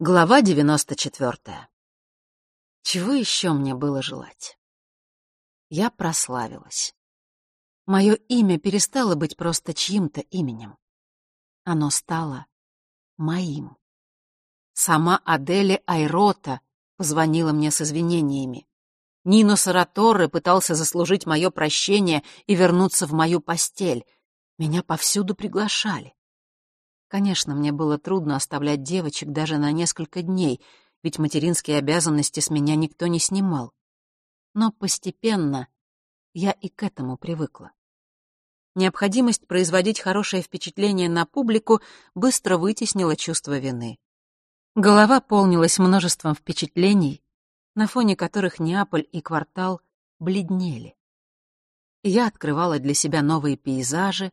Глава 94. Чего еще мне было желать? Я прославилась. Мое имя перестало быть просто чьим-то именем. Оно стало моим. Сама Аделя Айрота позвонила мне с извинениями. Нино Сараторре пытался заслужить мое прощение и вернуться в мою постель. Меня повсюду приглашали. Конечно, мне было трудно оставлять девочек даже на несколько дней, ведь материнские обязанности с меня никто не снимал. Но постепенно я и к этому привыкла. Необходимость производить хорошее впечатление на публику быстро вытеснила чувство вины. Голова полнилась множеством впечатлений, на фоне которых Неаполь и квартал бледнели. Я открывала для себя новые пейзажи,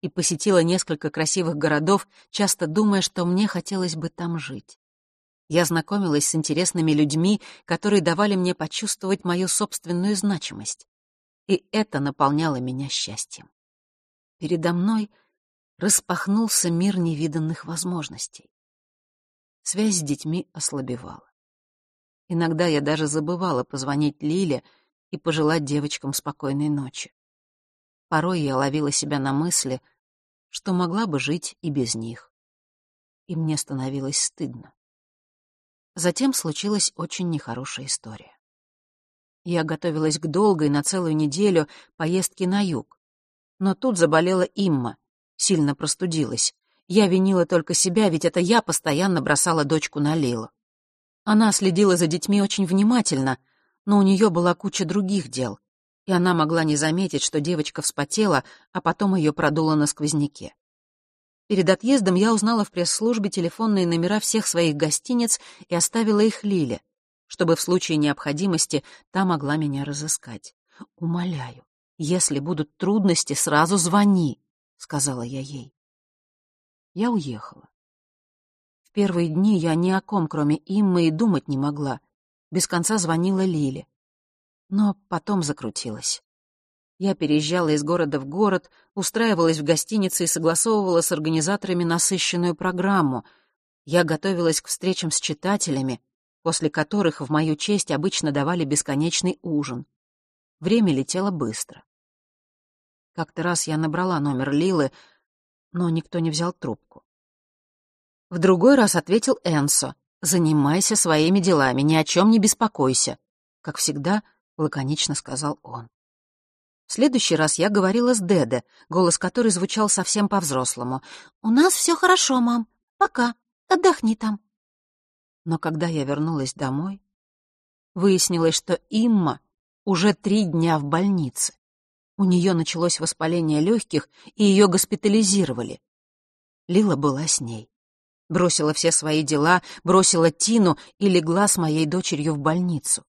и посетила несколько красивых городов, часто думая, что мне хотелось бы там жить. Я знакомилась с интересными людьми, которые давали мне почувствовать мою собственную значимость. И это наполняло меня счастьем. Передо мной распахнулся мир невиданных возможностей. Связь с детьми ослабевала. Иногда я даже забывала позвонить Лиле и пожелать девочкам спокойной ночи. Порой я ловила себя на мысли, что могла бы жить и без них. И мне становилось стыдно. Затем случилась очень нехорошая история. Я готовилась к долгой на целую неделю поездке на юг. Но тут заболела Имма, сильно простудилась. Я винила только себя, ведь это я постоянно бросала дочку на Лилу. Она следила за детьми очень внимательно, но у нее была куча других дел, и она могла не заметить, что девочка вспотела, а потом ее продуло на сквозняке. Перед отъездом я узнала в пресс-службе телефонные номера всех своих гостиниц и оставила их Лиле, чтобы в случае необходимости та могла меня разыскать. «Умоляю, если будут трудности, сразу звони», — сказала я ей. Я уехала. В первые дни я ни о ком, кроме Иммы, и думать не могла. Без конца звонила Лиле. Но потом закрутилось. Я переезжала из города в город, устраивалась в гостинице и согласовывала с организаторами насыщенную программу. Я готовилась к встречам с читателями, после которых в мою честь обычно давали бесконечный ужин. Время летело быстро. Как-то раз я набрала номер Лилы, но никто не взял трубку. В другой раз ответил Энсо. «Занимайся своими делами, ни о чем не беспокойся». Как всегда, —— лаконично сказал он. В следующий раз я говорила с Деде, голос которой звучал совсем по-взрослому. «У нас все хорошо, мам. Пока. Отдохни там». Но когда я вернулась домой, выяснилось, что Имма уже три дня в больнице. У нее началось воспаление легких, и ее госпитализировали. Лила была с ней. Бросила все свои дела, бросила Тину и легла с моей дочерью в больницу.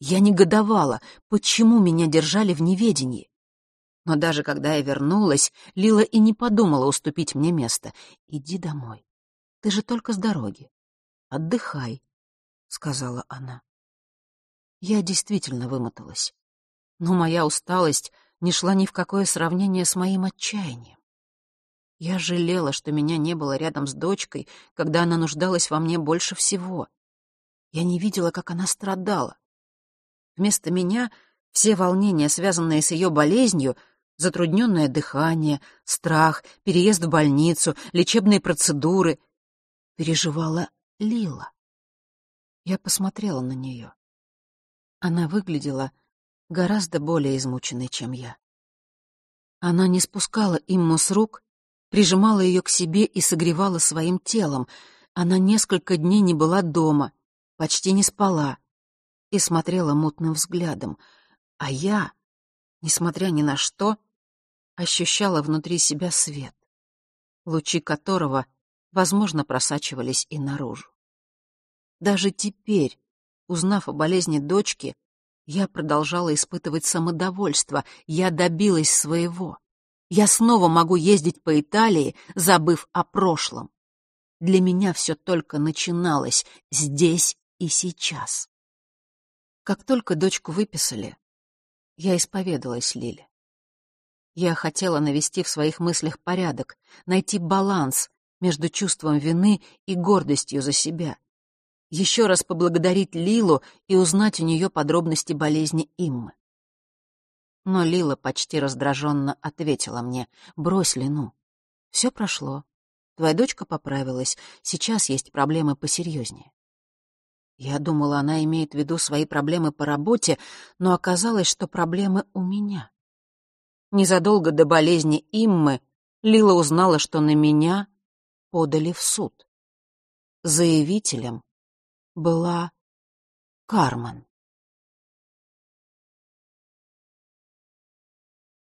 Я негодовала, почему меня держали в неведении. Но даже когда я вернулась, Лила и не подумала уступить мне место. «Иди домой. Ты же только с дороги. Отдыхай», — сказала она. Я действительно вымоталась. Но моя усталость не шла ни в какое сравнение с моим отчаянием. Я жалела, что меня не было рядом с дочкой, когда она нуждалась во мне больше всего. Я не видела, как она страдала. Вместо меня все волнения, связанные с ее болезнью, затрудненное дыхание, страх, переезд в больницу, лечебные процедуры, переживала Лила. Я посмотрела на нее. Она выглядела гораздо более измученной, чем я. Она не спускала Имму с рук, прижимала ее к себе и согревала своим телом. Она несколько дней не была дома, почти не спала и смотрела мутным взглядом, а я, несмотря ни на что, ощущала внутри себя свет, лучи которого, возможно, просачивались и наружу. Даже теперь, узнав о болезни дочки, я продолжала испытывать самодовольство, я добилась своего. Я снова могу ездить по Италии, забыв о прошлом. Для меня все только начиналось здесь и сейчас. Как только дочку выписали, я исповедалась Лиле. Я хотела навести в своих мыслях порядок, найти баланс между чувством вины и гордостью за себя. Еще раз поблагодарить Лилу и узнать у нее подробности болезни Иммы. Но Лила почти раздраженно ответила мне, «Брось Лину. Все прошло. Твоя дочка поправилась. Сейчас есть проблемы посерьезнее». Я думала, она имеет в виду свои проблемы по работе, но оказалось, что проблемы у меня. Незадолго до болезни Иммы Лила узнала, что на меня подали в суд. Заявителем была Кармен.